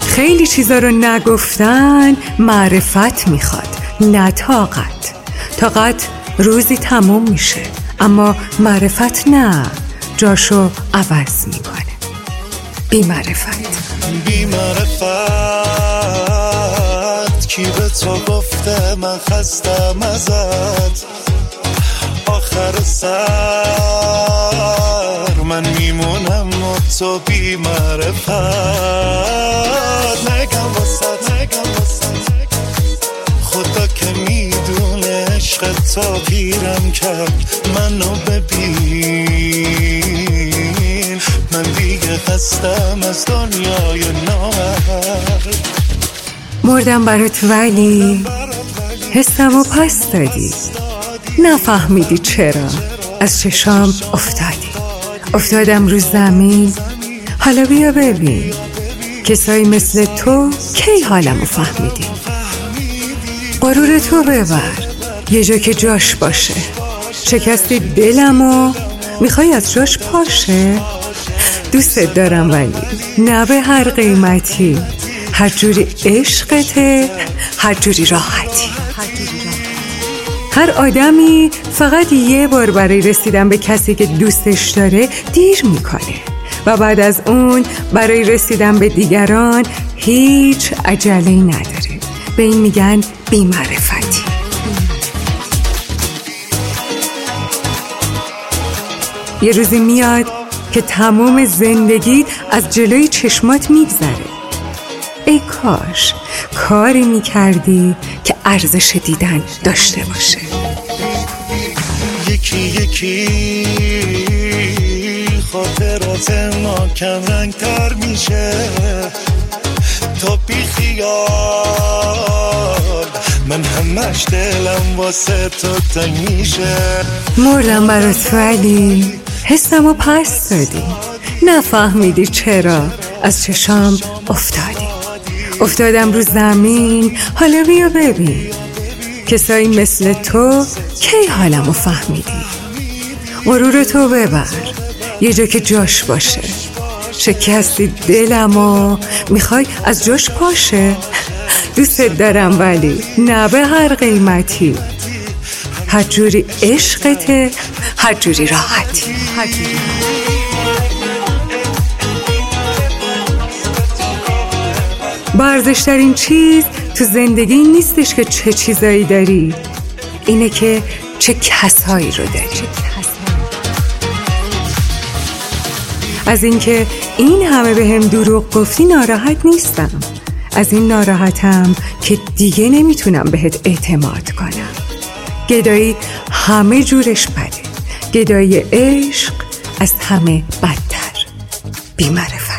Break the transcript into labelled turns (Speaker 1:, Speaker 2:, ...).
Speaker 1: خیلی چیزا رو نگفتن معرفت می‌خواد نه طاقت. طاقت روزی تموم میشه اما معرفت نه. جاشو عوض می‌کنه. بی معرفت
Speaker 2: بی معرفت کی به تو گفته من خستم ازت؟ آخر سر. و بی معرفت. نگم واسه نگم واسه خدا که می‌دونه عشق تا پیرم کرد. منو ببین من دیگه خستم از دنیای نامرد.
Speaker 1: مردم برات ولی حسم و پس دادی. نفهمیدی چرا. از چشام افتادی. افتادم رو زمین حالا بیا ببین. کسایی مثل تو کی حالمو فهمیدی غرور تو ببر. یه جا که جاش باشه. شکستی دلمو می‌خوای از جاش پاشه؟ دوستت دارم ولی نه به هر قیمتی. هر جوری عشقته هر جوری راحتی. هر آدمی فقط یه بار برای رسیدن به کسی که دوستش داره دیر می‌کنه. و بعد از اون برای رسیدن به دیگران هیچ عجله نداره. به این میگن بیمعرفتی. یه روزی میاد که تمام زندگی از جلوی چشمات میگذره. ای کاش کاری می‌کردی که ارزش دیدن داشته باشه.
Speaker 2: یکی یکی خاطرات ما کم رنگ تر میشه. تا بی خیال. من همش دلم واسه تو تنگ میشه.
Speaker 1: مردم برات ولی حسم و پس دادی. نفهمیدی چرا از چشام افتادی. افتادم رو زمین. حالا بیا ببین. کسایی مثل تو کی حالمو فهمیدی؟ غرور تو ببر. یه جا که جاش باشه. شکستی دلم و می‌خوای از جاش پاشه. دوستت دارم ولی نه به هر قیمتی. هر جوری عشقته هر جوری راحتی. هر جوری. برزشترین چیز تو زندگی نیستش که چه چیزایی داری. اینه که چه کسایی رو داری. از اینکه این همه به هم دروغ گفتی ناراحت نیستم. از این ناراحتم که دیگه نمی‌تونم بهت اعتماد کنم. گدایی همه جورش بده. گدایی عشق از همه بدتر. بیمعرفت.